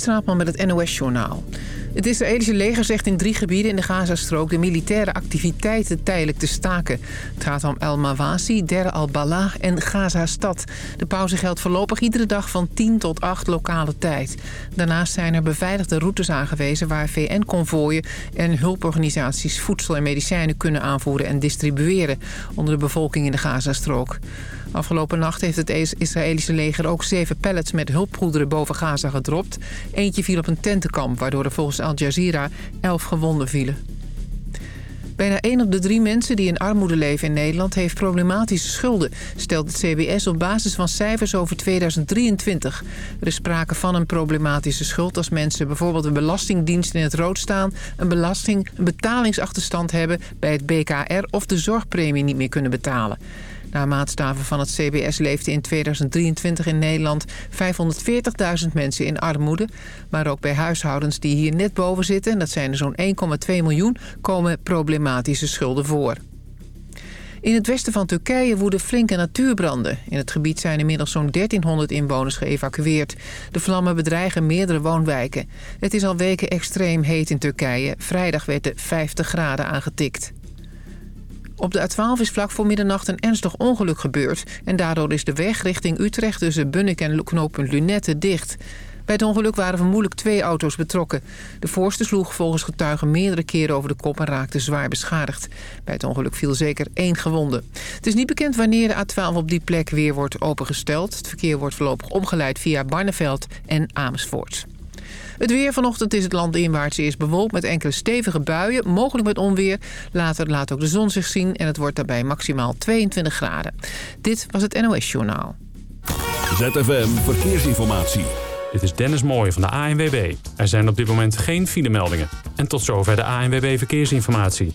Straatman met het NOS-journaal. Het Israëlische leger zegt in drie gebieden in de Gazastrook... de militaire activiteiten tijdelijk te staken. Het gaat om El Mawasi, Der al-Balah en Gaza-stad. De pauze geldt voorlopig iedere dag van 10 tot 8 lokale tijd. Daarnaast zijn er beveiligde routes aangewezen... waar VN-convooien en hulporganisaties voedsel en medicijnen kunnen aanvoeren... en distribueren onder de bevolking in de Gazastrook. Afgelopen nacht heeft het Israëlische leger ook zeven pallets met hulpgoederen boven Gaza gedropt. Eentje viel op een tentenkamp, waardoor er volgens Al Jazeera elf gewonden vielen. Bijna 1 op de drie mensen die in armoede leven in Nederland heeft problematische schulden, stelt het CBS op basis van cijfers over 2023. Er is sprake van een problematische schuld als mensen bijvoorbeeld een belastingdienst in het rood staan, een, belasting, een betalingsachterstand hebben bij het BKR of de zorgpremie niet meer kunnen betalen. Naar maatstaven van het CBS leefden in 2023 in Nederland 540.000 mensen in armoede. Maar ook bij huishoudens die hier net boven zitten, dat zijn er zo'n 1,2 miljoen, komen problematische schulden voor. In het westen van Turkije woeden flinke natuurbranden. In het gebied zijn inmiddels zo'n 1300 inwoners geëvacueerd. De vlammen bedreigen meerdere woonwijken. Het is al weken extreem heet in Turkije. Vrijdag werd de 50 graden aangetikt. Op de A12 is vlak voor middernacht een ernstig ongeluk gebeurd... en daardoor is de weg richting Utrecht tussen Bunnik en knooppunt Lunette dicht. Bij het ongeluk waren vermoedelijk twee auto's betrokken. De voorste sloeg volgens getuigen meerdere keren over de kop en raakte zwaar beschadigd. Bij het ongeluk viel zeker één gewonde. Het is niet bekend wanneer de A12 op die plek weer wordt opengesteld. Het verkeer wordt voorlopig omgeleid via Barneveld en Amersfoort. Het weer vanochtend is het land inwaarts eerst bewolkt met enkele stevige buien, mogelijk met onweer. Later laat ook de zon zich zien en het wordt daarbij maximaal 22 graden. Dit was het NOS Journaal. ZFM Verkeersinformatie. Dit is Dennis Mooij van de ANWB. Er zijn op dit moment geen filemeldingen. En tot zover de ANWB Verkeersinformatie.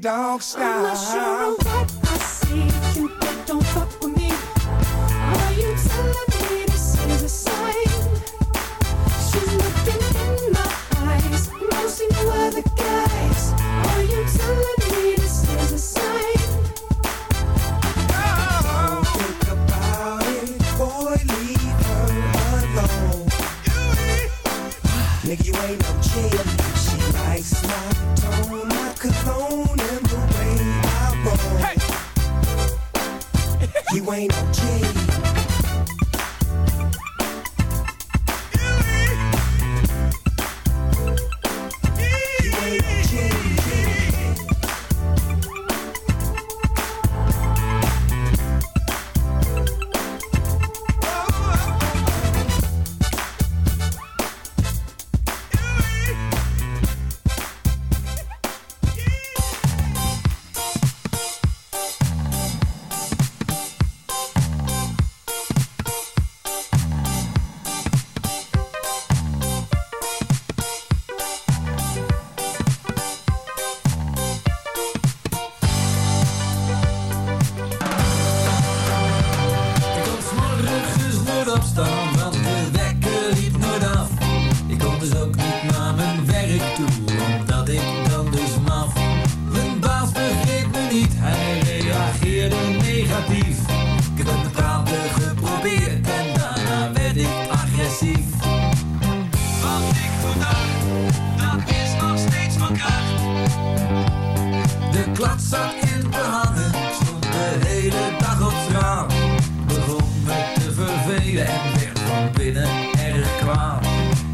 dog style. I'm not sure of what I see, you don't fuck with me. Are you telling me this is a sign?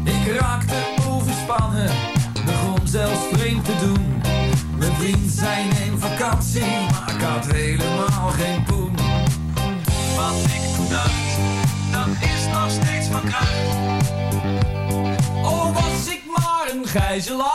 Ik raakte overspannen, begon zelfs vreemd te doen. Mijn vriend zijn in vakantie, maar ik had helemaal geen poen. Wat ik toen uit, dat is nog steeds van. Oh, was ik maar een gijzelaar.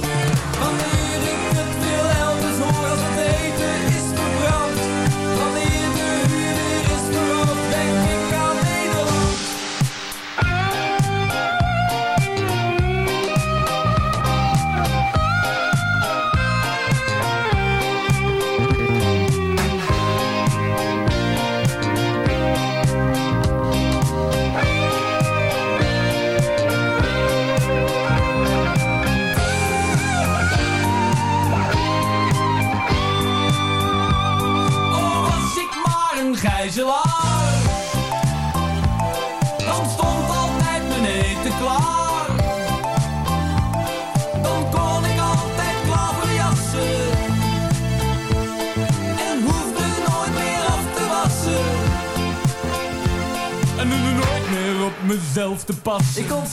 Ik kom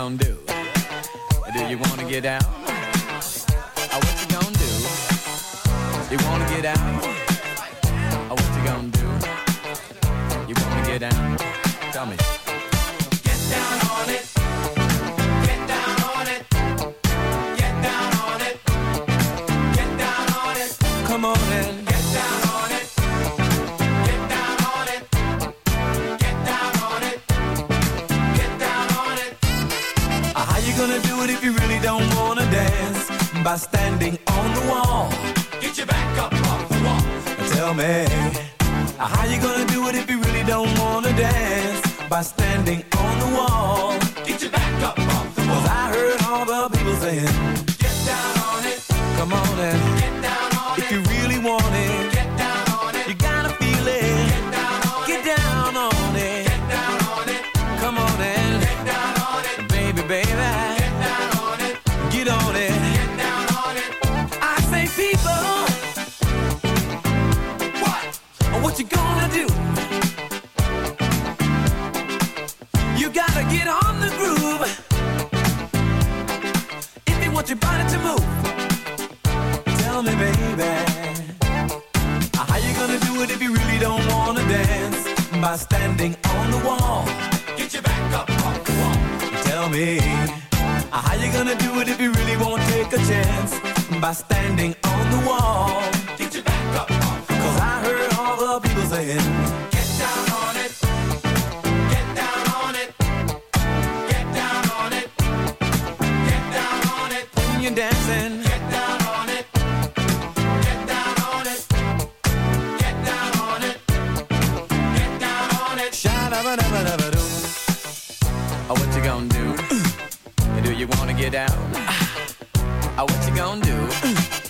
gonna do? Do you wanna get out? on the wall. Get your back up. I heard all the people saying, you wanna get down? Uh, what you gonna do?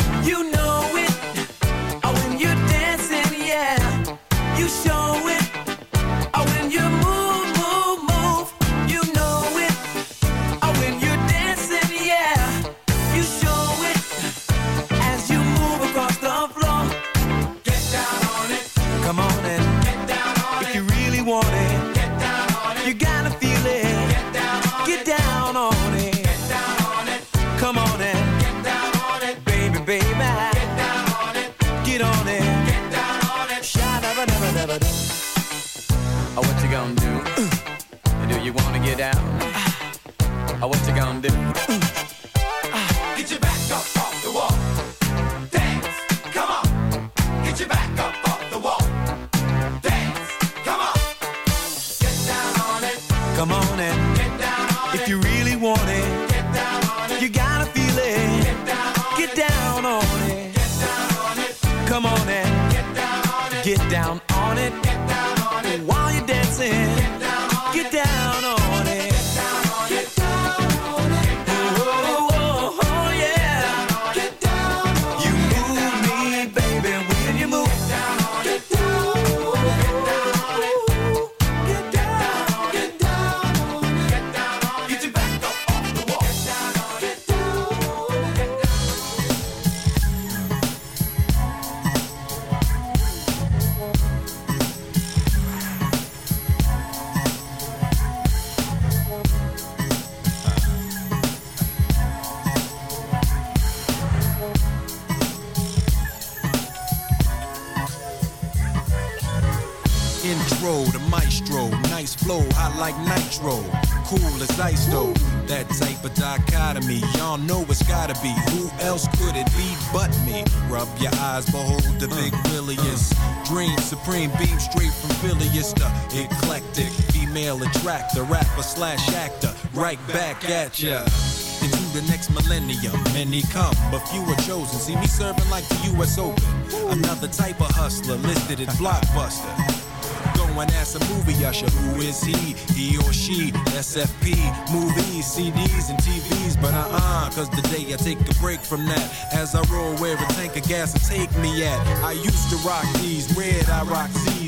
down. What you gonna do? At ya into the next millennium. Many come, but few are chosen. See me serving like the U.S. Open. Another type of hustler listed as blockbuster. Go and ask a movie usher, who is he? He or she? SFP, movies, CDs, and TVs. But uh-uh, cause the day I take a break from that. As I roll where a tank of gas will take me at. I used to rock these, red I rock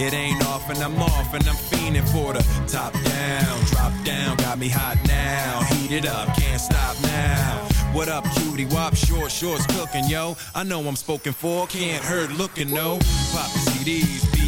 It ain't off and I'm off and I'm fiending for the top down, drop down, got me hot now. Heat it up, can't stop now. What up, cutie? Wop, short shorts cooking, yo. I know I'm spoken for, can't hurt looking, no. Pop the CDs,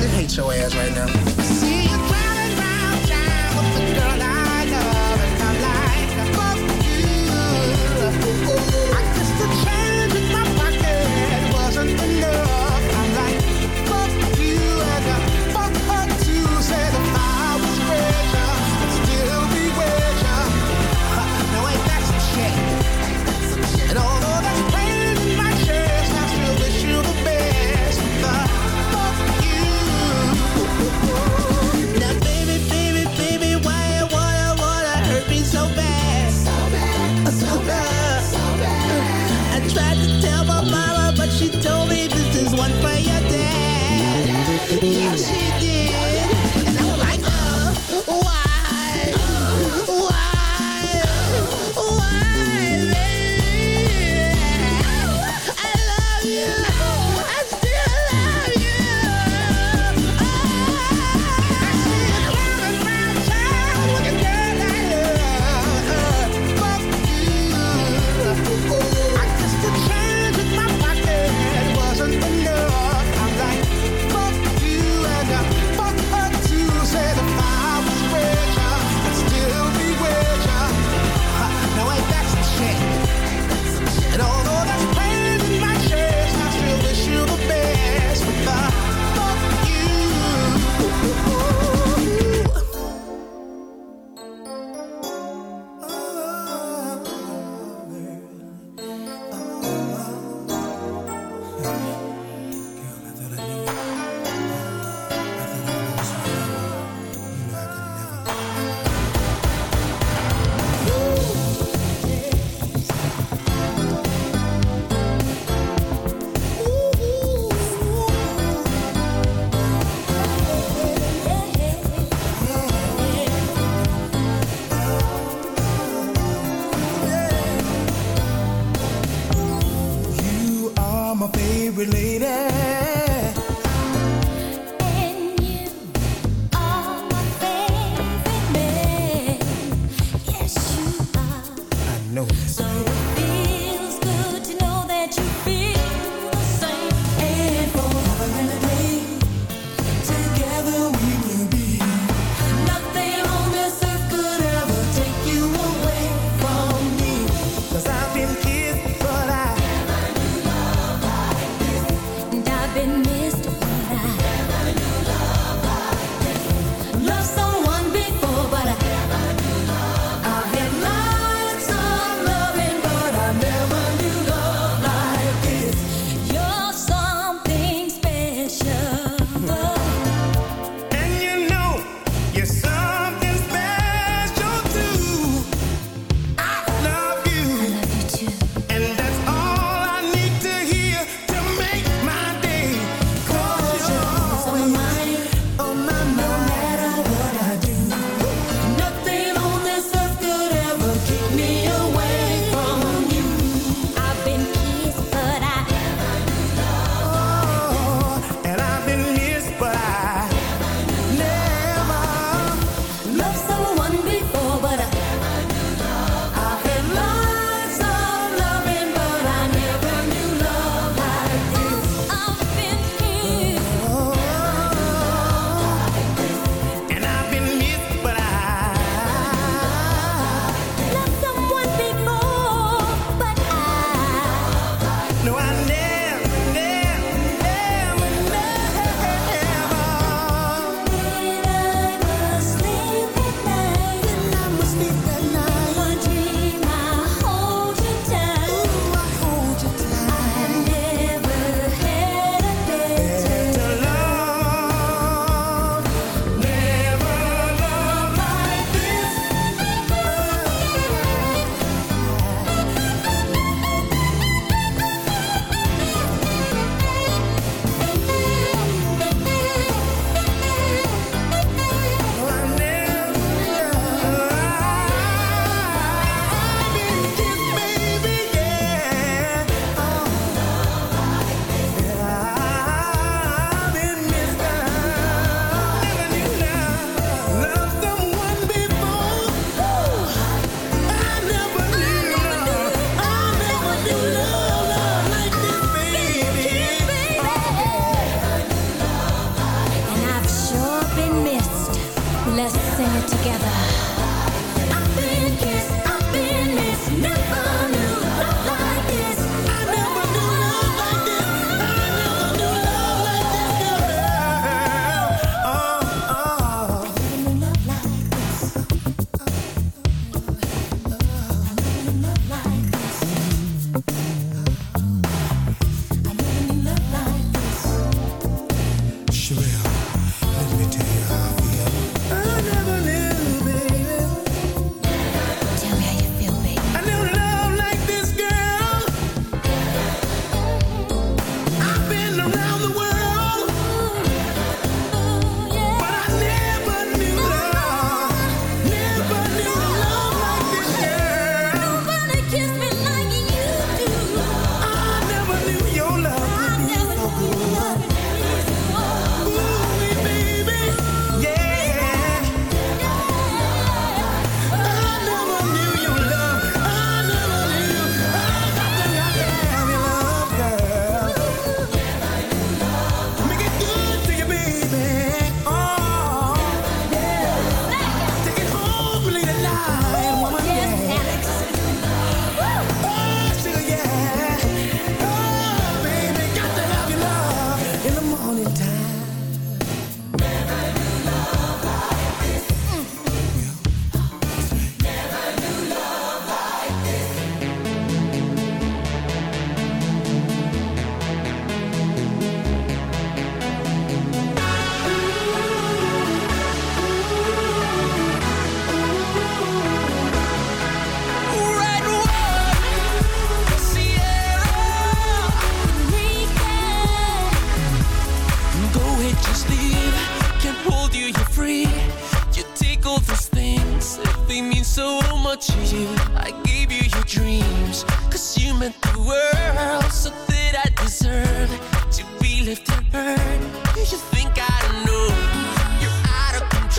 really hate your ass right now.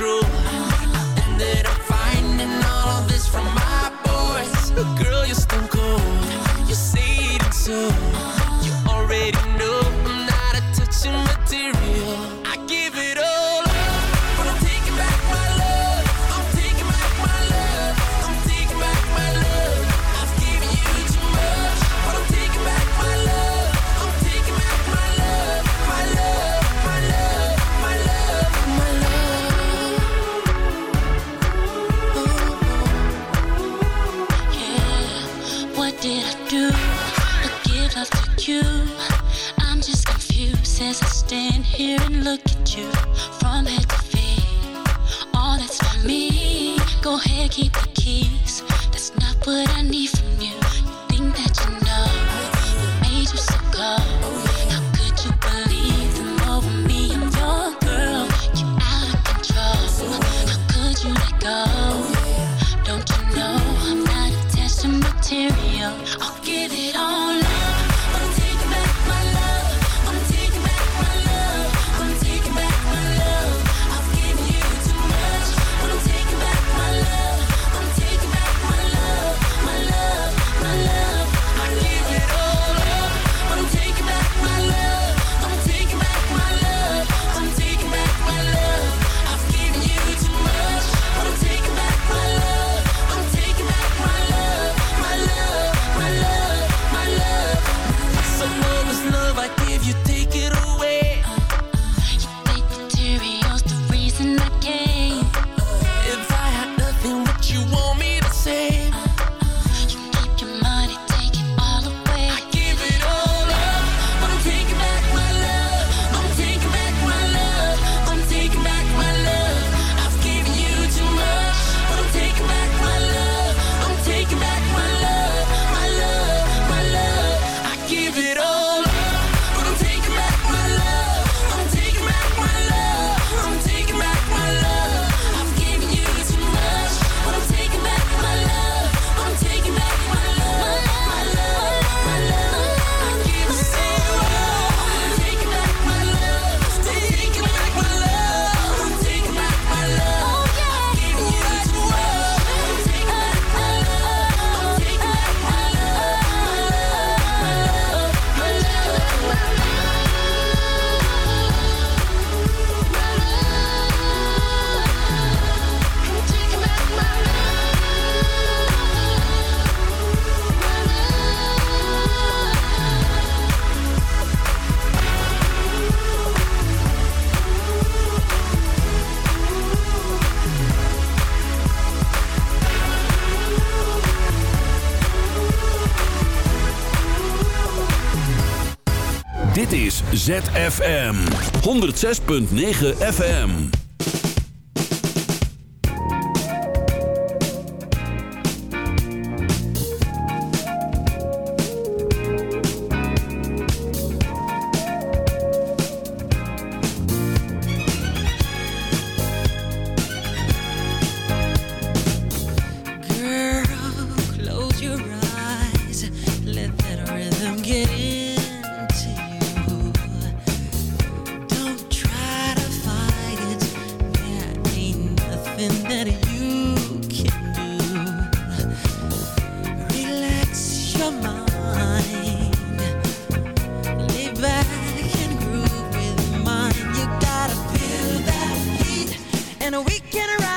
true. ZFM. 106.9 FM nothing that you can do. Relax your mind, lay back and groove with mine. You gotta feel that heat, and we can ride.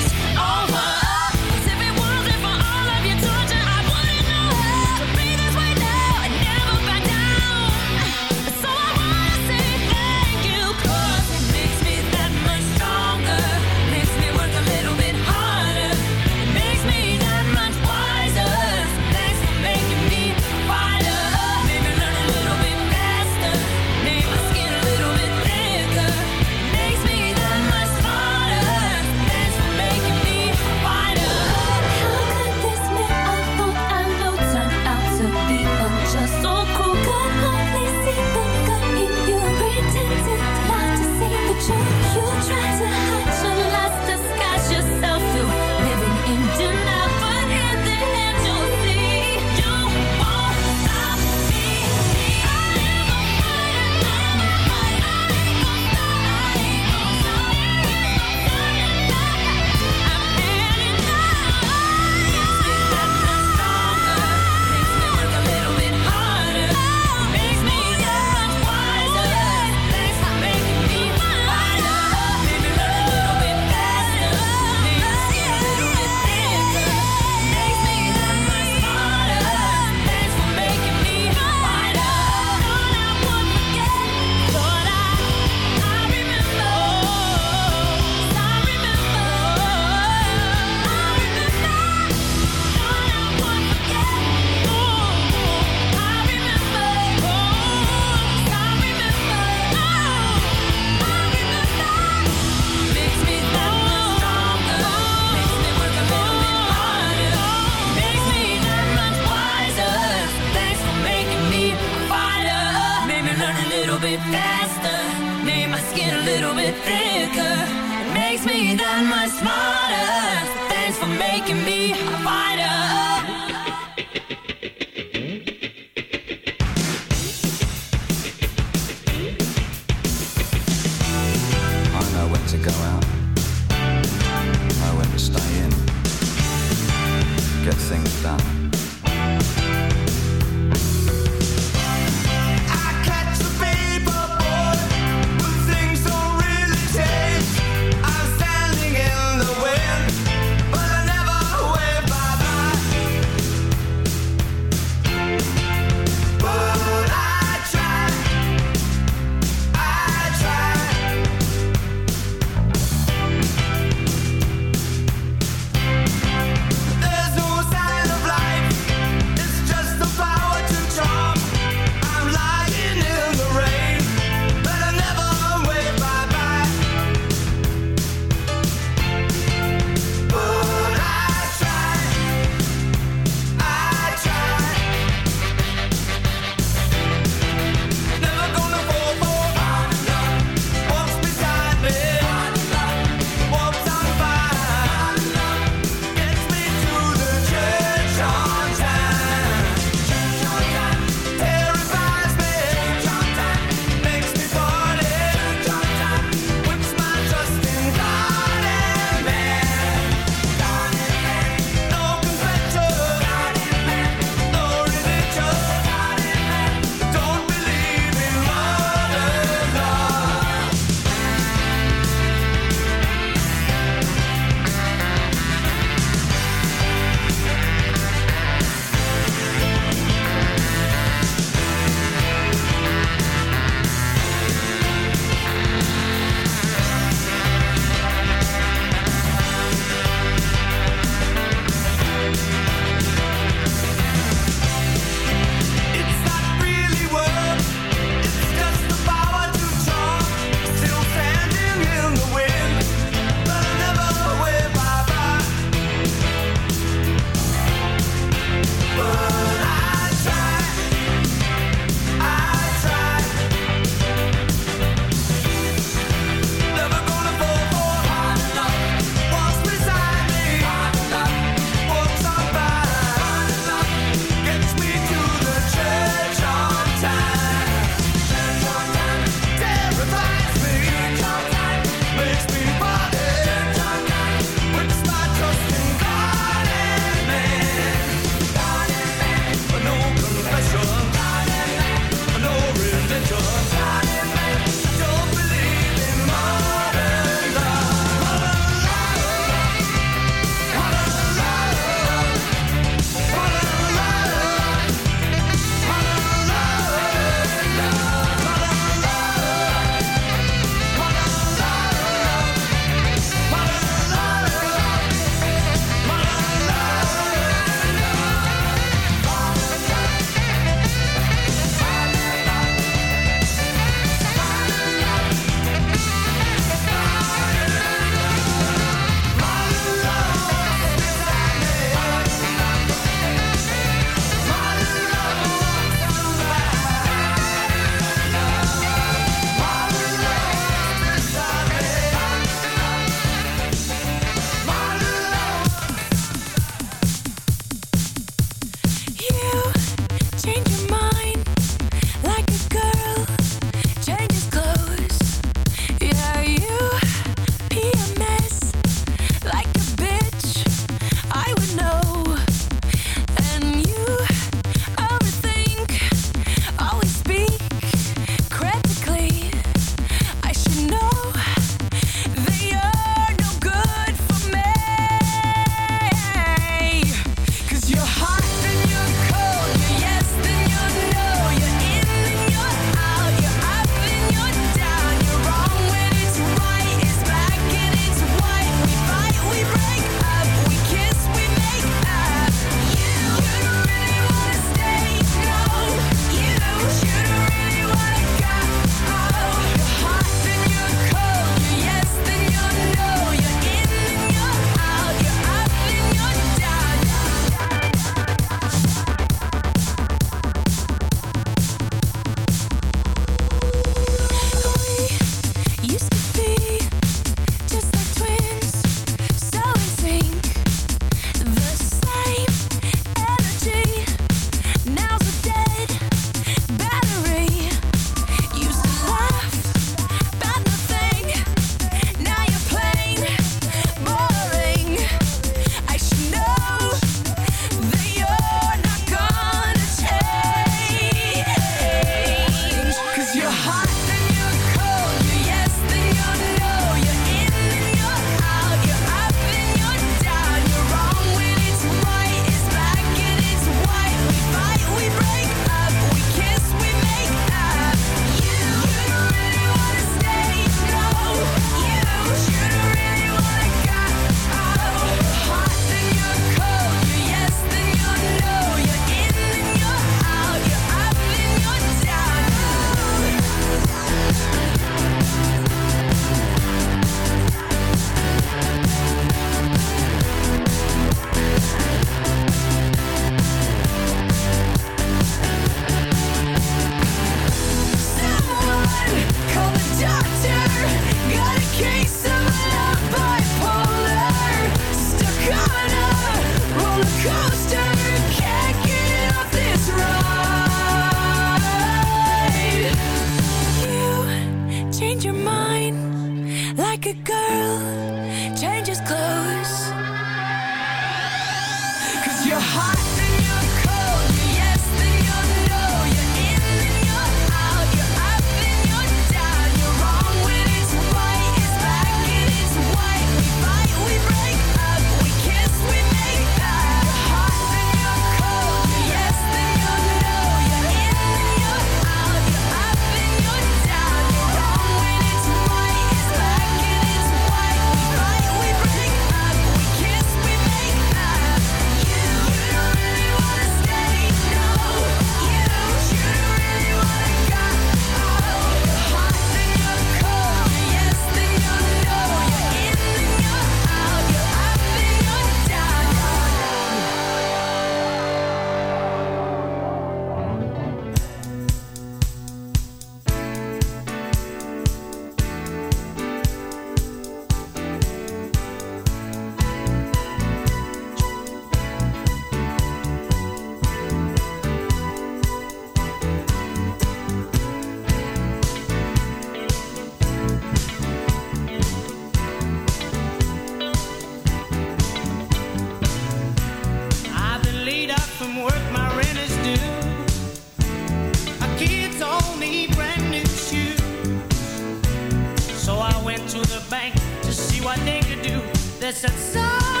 do that said so.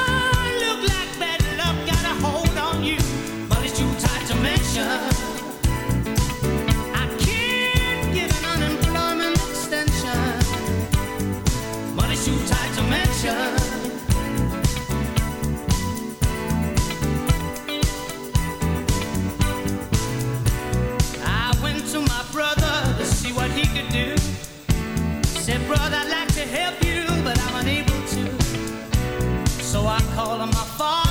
call of my father.